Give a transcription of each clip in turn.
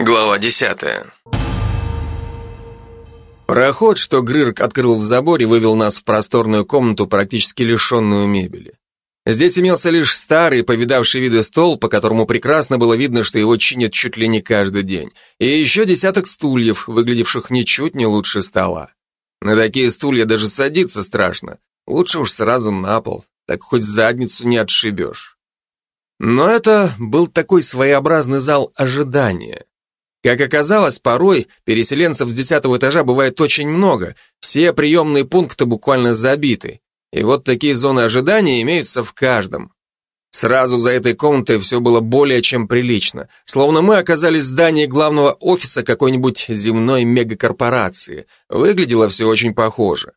Глава 10. Проход, что Грырк открыл в заборе, вывел нас в просторную комнату, практически лишенную мебели. Здесь имелся лишь старый, повидавший виды стол, по которому прекрасно было видно, что его чинят чуть ли не каждый день, и еще десяток стульев, выглядевших ничуть не лучше стола. На такие стулья даже садиться страшно, лучше уж сразу на пол, так хоть задницу не отшибешь. Но это был такой своеобразный зал ожидания. Как оказалось, порой переселенцев с десятого этажа бывает очень много, все приемные пункты буквально забиты. И вот такие зоны ожидания имеются в каждом. Сразу за этой комнатой все было более чем прилично, словно мы оказались в здании главного офиса какой-нибудь земной мегакорпорации. Выглядело все очень похоже.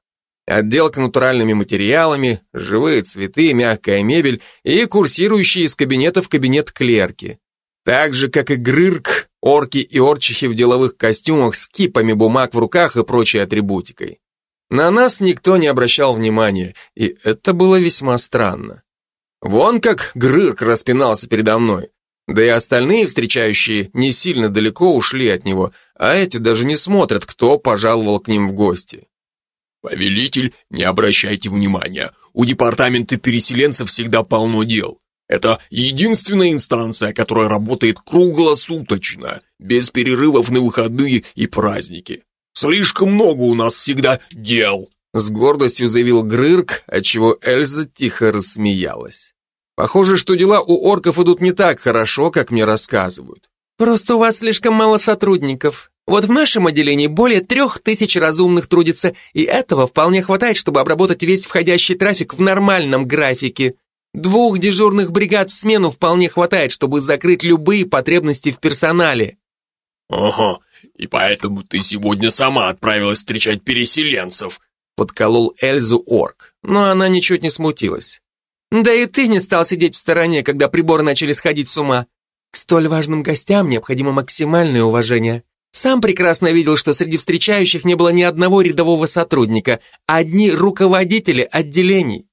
Отделка натуральными материалами, живые цветы, мягкая мебель и курсирующие из кабинета в кабинет клерки. Так же, как и Грырк, орки и орчихи в деловых костюмах с кипами бумаг в руках и прочей атрибутикой. На нас никто не обращал внимания, и это было весьма странно. Вон как Грырк распинался передо мной, да и остальные встречающие не сильно далеко ушли от него, а эти даже не смотрят, кто пожаловал к ним в гости. «Повелитель, не обращайте внимания, у департамента переселенцев всегда полно дел. Это единственная инстанция, которая работает круглосуточно, без перерывов на выходные и праздники. Слишком много у нас всегда дел. С гордостью заявил Грырк, отчего Эльза тихо рассмеялась. Похоже, что дела у орков идут не так хорошо, как мне рассказывают. Просто у вас слишком мало сотрудников. Вот в нашем отделении более трех тысяч разумных трудится, и этого вполне хватает, чтобы обработать весь входящий трафик в нормальном графике. Двух дежурных бригад в смену вполне хватает, чтобы закрыть любые потребности в персонале. Ага, и поэтому ты сегодня сама отправилась встречать переселенцев, подколол Эльзу Орк, но она ничуть не смутилась. Да и ты не стал сидеть в стороне, когда приборы начали сходить с ума. К столь важным гостям необходимо максимальное уважение. Сам прекрасно видел, что среди встречающих не было ни одного рядового сотрудника, а одни руководители отделений.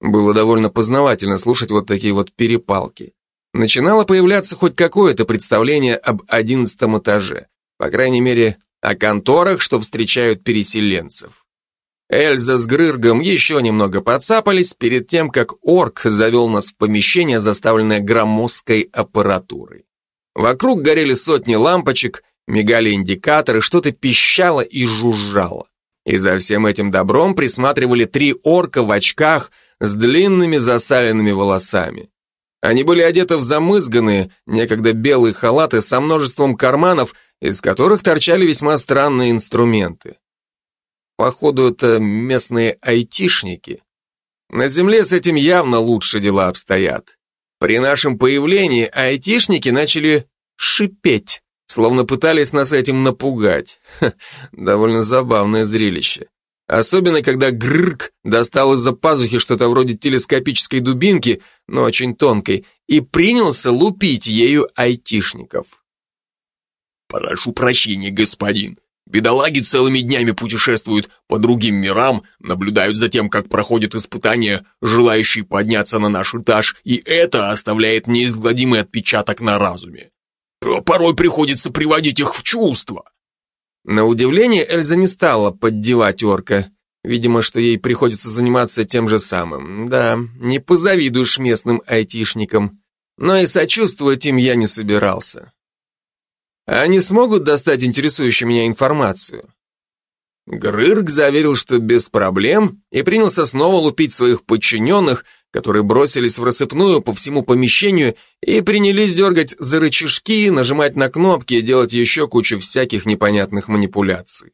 Было довольно познавательно слушать вот такие вот перепалки. Начинало появляться хоть какое-то представление об одиннадцатом этаже, по крайней мере, о конторах, что встречают переселенцев. Эльза с Грыргом еще немного подцапались перед тем, как орк завел нас в помещение, заставленное громоздкой аппаратурой. Вокруг горели сотни лампочек, мигали индикаторы, что-то пищало и жужжало. И за всем этим добром присматривали три орка в очках с длинными засаленными волосами. Они были одеты в замызганные, некогда белые халаты со множеством карманов, из которых торчали весьма странные инструменты. Походу, это местные айтишники. На земле с этим явно лучше дела обстоят. При нашем появлении айтишники начали шипеть, словно пытались нас этим напугать. Ха, довольно забавное зрелище. Особенно, когда Гррк достал из-за пазухи что-то вроде телескопической дубинки, но очень тонкой, и принялся лупить ею айтишников. «Прошу прощения, господин. Бедолаги целыми днями путешествуют по другим мирам, наблюдают за тем, как проходят испытания, желающие подняться на наш этаж, и это оставляет неизгладимый отпечаток на разуме. Порой приходится приводить их в чувство». На удивление Эльза не стала поддевать орка. Видимо, что ей приходится заниматься тем же самым. Да, не позавидуешь местным айтишникам. Но и сочувствовать им я не собирался. Они смогут достать интересующую меня информацию? Грырк заверил, что без проблем, и принялся снова лупить своих подчиненных, которые бросились в рассыпную по всему помещению и принялись дергать за рычажки, нажимать на кнопки и делать еще кучу всяких непонятных манипуляций.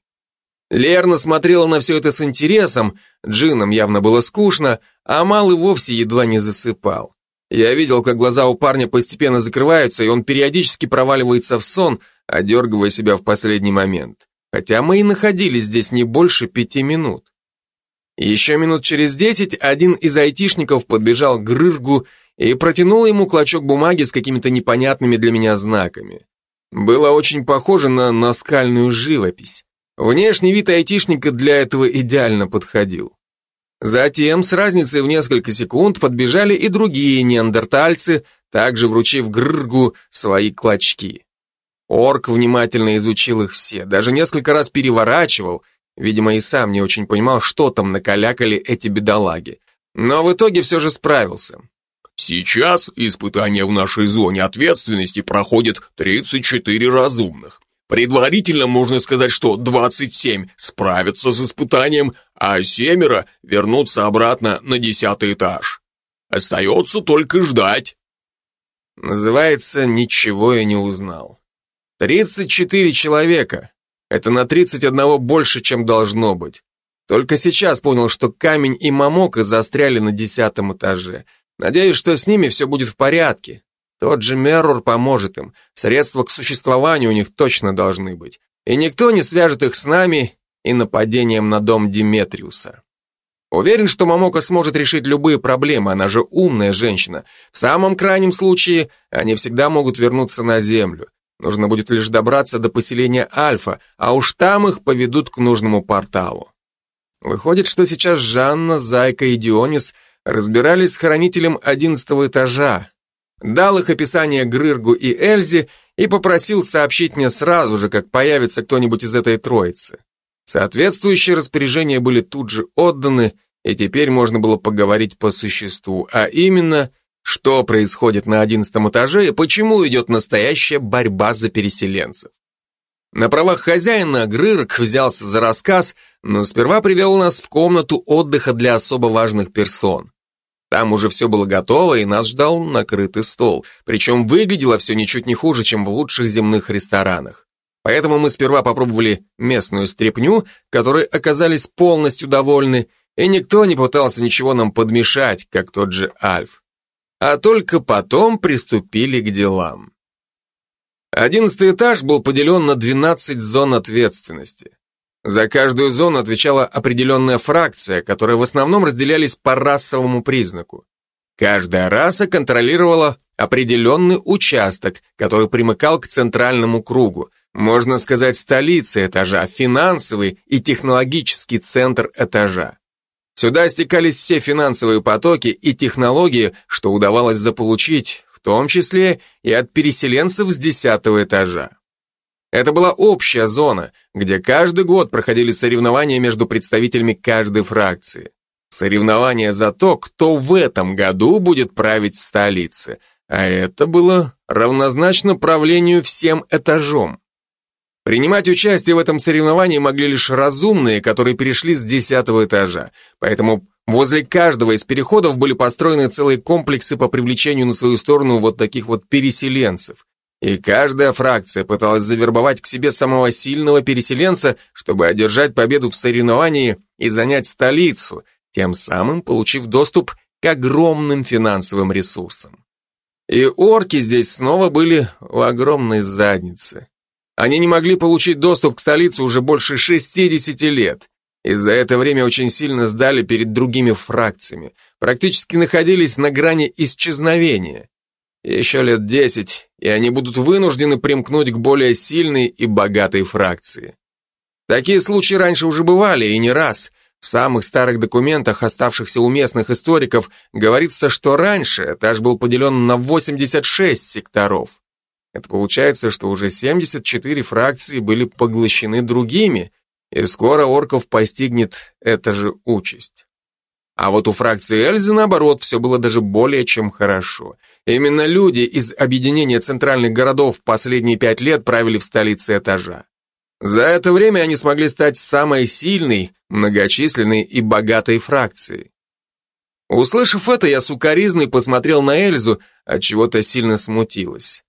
Лерна смотрела на все это с интересом, Джинам явно было скучно, а Мал и вовсе едва не засыпал. Я видел, как глаза у парня постепенно закрываются, и он периодически проваливается в сон, одергивая себя в последний момент. Хотя мы и находились здесь не больше пяти минут. Еще минут через десять один из айтишников подбежал к Грыргу и протянул ему клочок бумаги с какими-то непонятными для меня знаками. Было очень похоже на наскальную живопись. Внешний вид айтишника для этого идеально подходил. Затем, с разницей в несколько секунд, подбежали и другие неандертальцы, также вручив Грыргу свои клочки. Орк внимательно изучил их все, даже несколько раз переворачивал, видимо, и сам не очень понимал, что там накалякали эти бедолаги. Но в итоге все же справился. Сейчас испытания в нашей зоне ответственности проходят 34 разумных. Предварительно можно сказать, что 27 справятся с испытанием, а семеро вернутся обратно на десятый этаж. Остается только ждать. Называется «Ничего я не узнал». 34 человека. Это на 31 больше, чем должно быть. Только сейчас понял, что камень и мамока застряли на десятом этаже. Надеюсь, что с ними все будет в порядке. Тот же Меррор поможет им. Средства к существованию у них точно должны быть. И никто не свяжет их с нами и нападением на дом Диметриуса. Уверен, что Мамока сможет решить любые проблемы, она же умная женщина. В самом крайнем случае, они всегда могут вернуться на Землю. Нужно будет лишь добраться до поселения Альфа, а уж там их поведут к нужному порталу. Выходит, что сейчас Жанна, Зайка и Дионис разбирались с хранителем одиннадцатого этажа. Дал их описание Грыргу и Эльзе и попросил сообщить мне сразу же, как появится кто-нибудь из этой троицы. Соответствующие распоряжения были тут же отданы, и теперь можно было поговорить по существу, а именно – что происходит на одиннадцатом этаже и почему идет настоящая борьба за переселенцев. На правах хозяина Грырк взялся за рассказ, но сперва привел нас в комнату отдыха для особо важных персон. Там уже все было готово, и нас ждал накрытый стол, причем выглядело все ничуть не хуже, чем в лучших земных ресторанах. Поэтому мы сперва попробовали местную стряпню, которой оказались полностью довольны, и никто не пытался ничего нам подмешать, как тот же Альф а только потом приступили к делам. Одиннадцатый этаж был поделен на 12 зон ответственности. За каждую зону отвечала определенная фракция, которые в основном разделялись по расовому признаку. Каждая раса контролировала определенный участок, который примыкал к центральному кругу, можно сказать, столице этажа, финансовый и технологический центр этажа. Сюда стекались все финансовые потоки и технологии, что удавалось заполучить, в том числе и от переселенцев с десятого этажа. Это была общая зона, где каждый год проходили соревнования между представителями каждой фракции. Соревнования за то, кто в этом году будет править в столице, а это было равнозначно правлению всем этажом. Принимать участие в этом соревновании могли лишь разумные, которые перешли с десятого этажа. Поэтому возле каждого из переходов были построены целые комплексы по привлечению на свою сторону вот таких вот переселенцев. И каждая фракция пыталась завербовать к себе самого сильного переселенца, чтобы одержать победу в соревновании и занять столицу, тем самым получив доступ к огромным финансовым ресурсам. И орки здесь снова были в огромной заднице. Они не могли получить доступ к столице уже больше 60 лет. И за это время очень сильно сдали перед другими фракциями. Практически находились на грани исчезновения. Еще лет 10, и они будут вынуждены примкнуть к более сильной и богатой фракции. Такие случаи раньше уже бывали, и не раз. В самых старых документах, оставшихся у местных историков, говорится, что раньше этаж был поделен на 86 секторов. Это получается, что уже 74 фракции были поглощены другими, и скоро орков постигнет эта же участь. А вот у фракции Эльзы, наоборот, все было даже более чем хорошо. Именно люди из объединения центральных городов последние пять лет правили в столице этажа. За это время они смогли стать самой сильной, многочисленной и богатой фракцией. Услышав это, я сукоризный посмотрел на Эльзу, от чего то сильно смутилась.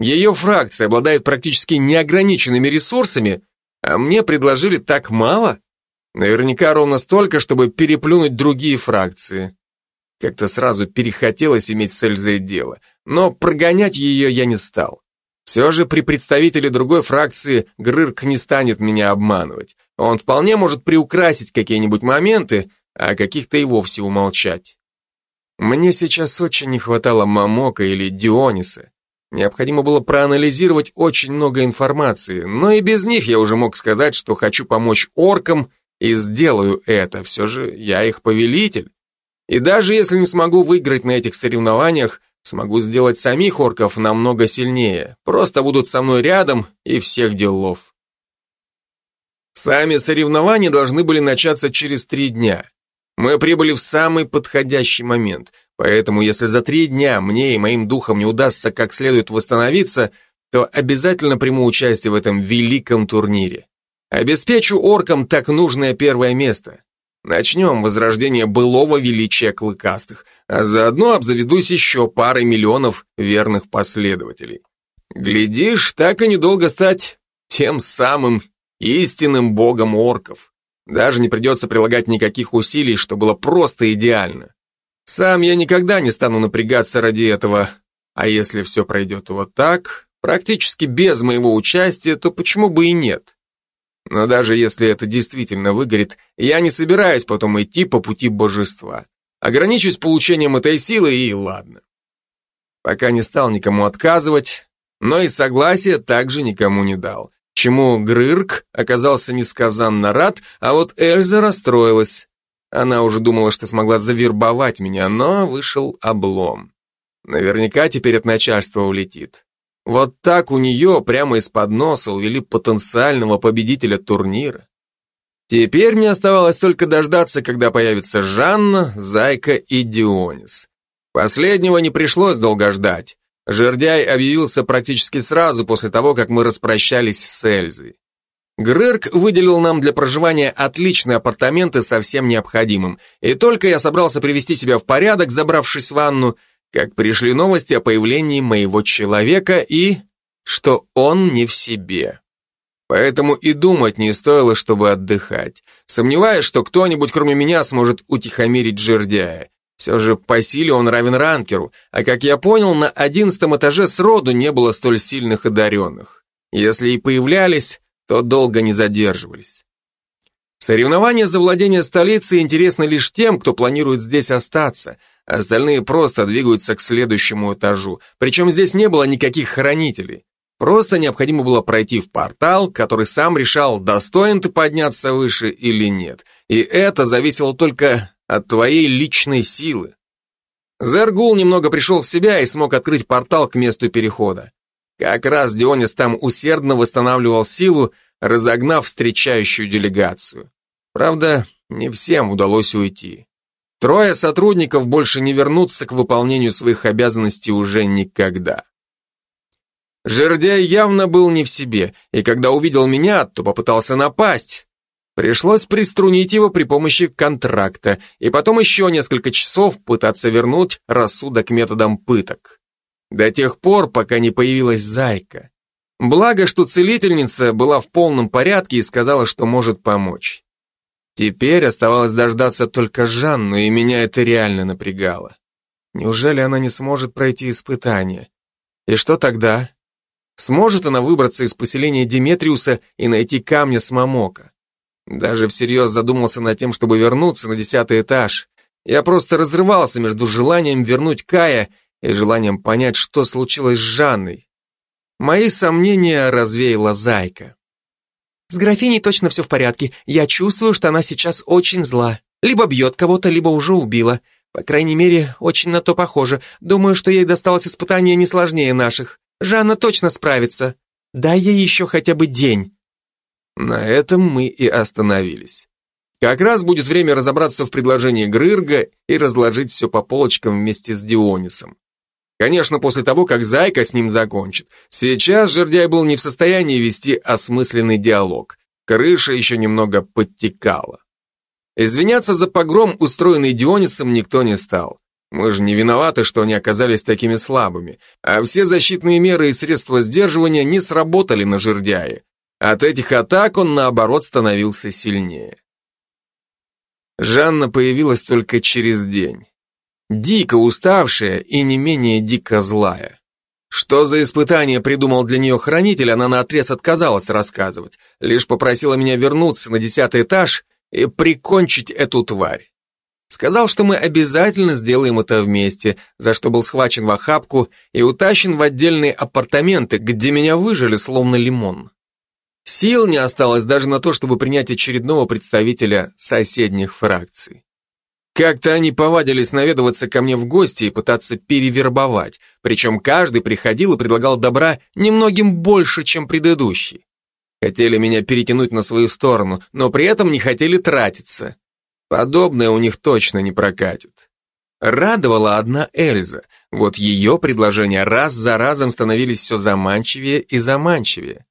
Ее фракция обладает практически неограниченными ресурсами, а мне предложили так мало? Наверняка ровно столько, чтобы переплюнуть другие фракции. Как-то сразу перехотелось иметь с Эльзой дело, но прогонять ее я не стал. Все же при представителе другой фракции Грырк не станет меня обманывать. Он вполне может приукрасить какие-нибудь моменты, а каких-то и вовсе умолчать. Мне сейчас очень не хватало Мамока или Диониса. Необходимо было проанализировать очень много информации, но и без них я уже мог сказать, что хочу помочь оркам и сделаю это, все же я их повелитель. И даже если не смогу выиграть на этих соревнованиях, Смогу сделать самих орков намного сильнее. Просто будут со мной рядом и всех делов. Сами соревнования должны были начаться через три дня. Мы прибыли в самый подходящий момент, поэтому если за три дня мне и моим духам не удастся как следует восстановиться, то обязательно приму участие в этом великом турнире. Обеспечу оркам так нужное первое место. Начнем возрождение былого величия клыкастых, а заодно обзаведусь еще парой миллионов верных последователей. Глядишь, так и недолго стать тем самым истинным богом орков. Даже не придется прилагать никаких усилий, что было просто идеально. Сам я никогда не стану напрягаться ради этого, а если все пройдет вот так, практически без моего участия, то почему бы и нет? Но даже если это действительно выгорит, я не собираюсь потом идти по пути божества. Ограничусь получением этой силы и ладно. Пока не стал никому отказывать, но и согласия также никому не дал. Чему Грырк оказался несказанно рад, а вот Эльза расстроилась. Она уже думала, что смогла завербовать меня, но вышел облом. Наверняка теперь от начальства улетит. Вот так у нее прямо из-под носа увели потенциального победителя турнира. Теперь мне оставалось только дождаться, когда появится Жанна, Зайка и Дионис. Последнего не пришлось долго ждать. Жердяй объявился практически сразу после того, как мы распрощались с Эльзой. Грырк выделил нам для проживания отличные апартаменты со всем необходимым, и только я собрался привести себя в порядок, забравшись в ванну, как пришли новости о появлении моего человека и... что он не в себе. Поэтому и думать не стоило, чтобы отдыхать. Сомневаюсь, что кто-нибудь, кроме меня, сможет утихомирить жердяя. Все же по силе он равен ранкеру, а как я понял, на одиннадцатом этаже сроду не было столь сильных одаренных. Если и появлялись, то долго не задерживались. Соревнования за владение столицей интересны лишь тем, кто планирует здесь остаться – Остальные просто двигаются к следующему этажу. Причем здесь не было никаких хранителей. Просто необходимо было пройти в портал, который сам решал, достоин ты подняться выше или нет. И это зависело только от твоей личной силы. Зергул немного пришел в себя и смог открыть портал к месту перехода. Как раз Дионис там усердно восстанавливал силу, разогнав встречающую делегацию. Правда, не всем удалось уйти. Трое сотрудников больше не вернутся к выполнению своих обязанностей уже никогда. Жердяй явно был не в себе, и когда увидел меня, то попытался напасть. Пришлось приструнить его при помощи контракта, и потом еще несколько часов пытаться вернуть рассудок методом пыток. До тех пор, пока не появилась зайка. Благо, что целительница была в полном порядке и сказала, что может помочь. Теперь оставалось дождаться только Жанну, и меня это реально напрягало. Неужели она не сможет пройти испытание? И что тогда? Сможет она выбраться из поселения Диметриуса и найти камня с Мамока? Даже всерьез задумался над тем, чтобы вернуться на десятый этаж. Я просто разрывался между желанием вернуть Кая и желанием понять, что случилось с Жанной. Мои сомнения развеяла Зайка. С графиней точно все в порядке. Я чувствую, что она сейчас очень зла. Либо бьет кого-то, либо уже убила. По крайней мере, очень на то похоже. Думаю, что ей досталось испытание не сложнее наших. Жанна точно справится. Дай ей еще хотя бы день. На этом мы и остановились. Как раз будет время разобраться в предложении Грырга и разложить все по полочкам вместе с Дионисом. Конечно, после того, как Зайка с ним закончит. Сейчас Жердяй был не в состоянии вести осмысленный диалог. Крыша еще немного подтекала. Извиняться за погром, устроенный Дионисом, никто не стал. Мы же не виноваты, что они оказались такими слабыми, а все защитные меры и средства сдерживания не сработали на жердяе. От этих атак он, наоборот, становился сильнее. Жанна появилась только через день дико уставшая и не менее дико злая. Что за испытание придумал для нее хранитель, она наотрез отказалась рассказывать, лишь попросила меня вернуться на десятый этаж и прикончить эту тварь. Сказал, что мы обязательно сделаем это вместе, за что был схвачен в охапку и утащен в отдельные апартаменты, где меня выжили словно лимон. Сил не осталось даже на то, чтобы принять очередного представителя соседних фракций. Как-то они повадились наведываться ко мне в гости и пытаться перевербовать, причем каждый приходил и предлагал добра немногим больше, чем предыдущий. Хотели меня перетянуть на свою сторону, но при этом не хотели тратиться. Подобное у них точно не прокатит. Радовала одна Эльза. Вот ее предложения раз за разом становились все заманчивее и заманчивее.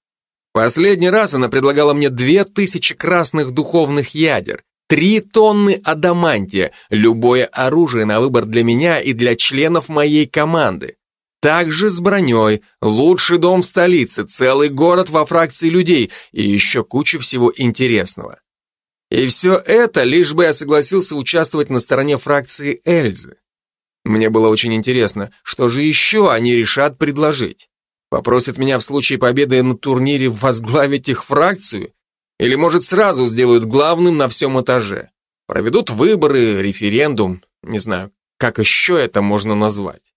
Последний раз она предлагала мне две тысячи красных духовных ядер, три тонны адамантия, любое оружие на выбор для меня и для членов моей команды. Также с броней, лучший дом в столице, целый город во фракции людей и еще куча всего интересного. И все это, лишь бы я согласился участвовать на стороне фракции Эльзы. Мне было очень интересно, что же еще они решат предложить. Попросят меня в случае победы на турнире возглавить их фракцию? Или, может, сразу сделают главным на всем этаже? Проведут выборы, референдум, не знаю, как еще это можно назвать.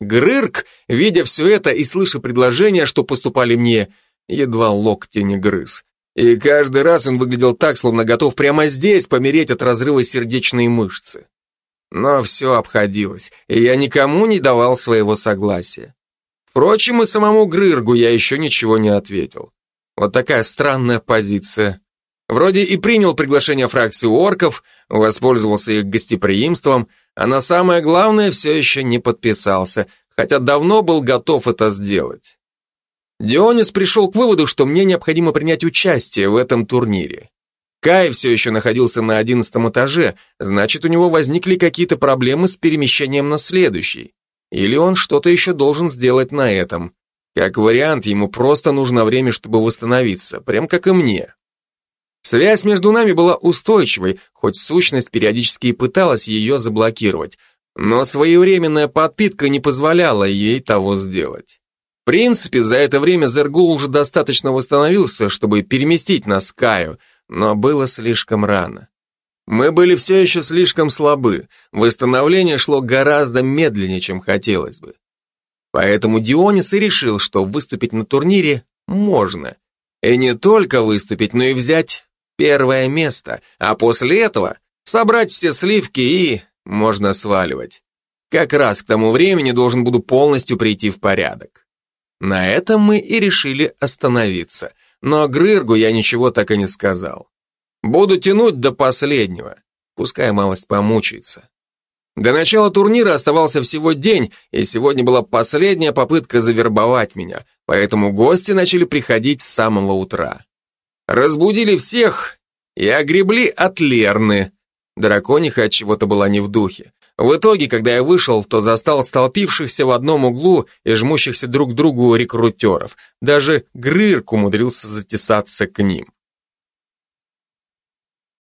Грырк, видя все это и слыша предложения, что поступали мне, едва локти не грыз. И каждый раз он выглядел так, словно готов прямо здесь помереть от разрыва сердечной мышцы. Но все обходилось, и я никому не давал своего согласия. Впрочем, и самому Грыргу я еще ничего не ответил. Вот такая странная позиция. Вроде и принял приглашение фракции орков, воспользовался их гостеприимством, а на самое главное все еще не подписался, хотя давно был готов это сделать. Дионис пришел к выводу, что мне необходимо принять участие в этом турнире. Кай все еще находился на одиннадцатом этаже, значит, у него возникли какие-то проблемы с перемещением на следующий. Или он что-то еще должен сделать на этом. Как вариант, ему просто нужно время, чтобы восстановиться, прям как и мне. Связь между нами была устойчивой, хоть сущность периодически и пыталась ее заблокировать, но своевременная подпитка не позволяла ей того сделать принципе, за это время Зергул уже достаточно восстановился, чтобы переместить нас к Каю, но было слишком рано. Мы были все еще слишком слабы, восстановление шло гораздо медленнее, чем хотелось бы. Поэтому Дионис и решил, что выступить на турнире можно. И не только выступить, но и взять первое место, а после этого собрать все сливки и можно сваливать. Как раз к тому времени должен буду полностью прийти в порядок. На этом мы и решили остановиться, но Грыргу я ничего так и не сказал. Буду тянуть до последнего, пускай малость помучается. До начала турнира оставался всего день, и сегодня была последняя попытка завербовать меня, поэтому гости начали приходить с самого утра. Разбудили всех и огребли от Лерны. Дракониха от чего-то была не в духе. В итоге, когда я вышел, то застал столпившихся в одном углу и жмущихся друг к другу рекрутеров. Даже Грырк умудрился затесаться к ним.